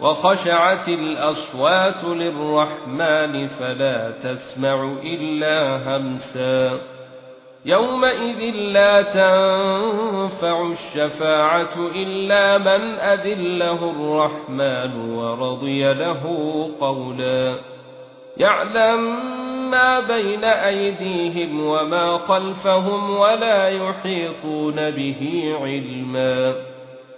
وخشعت الأصوات للرحمن فلا تسمع إلا همسا. يومئذ لا تنفع الشفاعة إلا من أذل له الرحمن ورضي له قولا. يعلم ما بين أيديهم وما خلفهم ولا يحيطون به علما.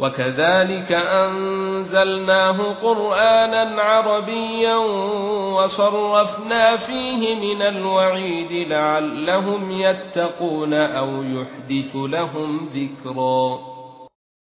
وكذلك أنزلناه قرآنا عربيا وصرفنا فيه من الوعيد لعلهم يتقون أو يحدث لهم ذكرا.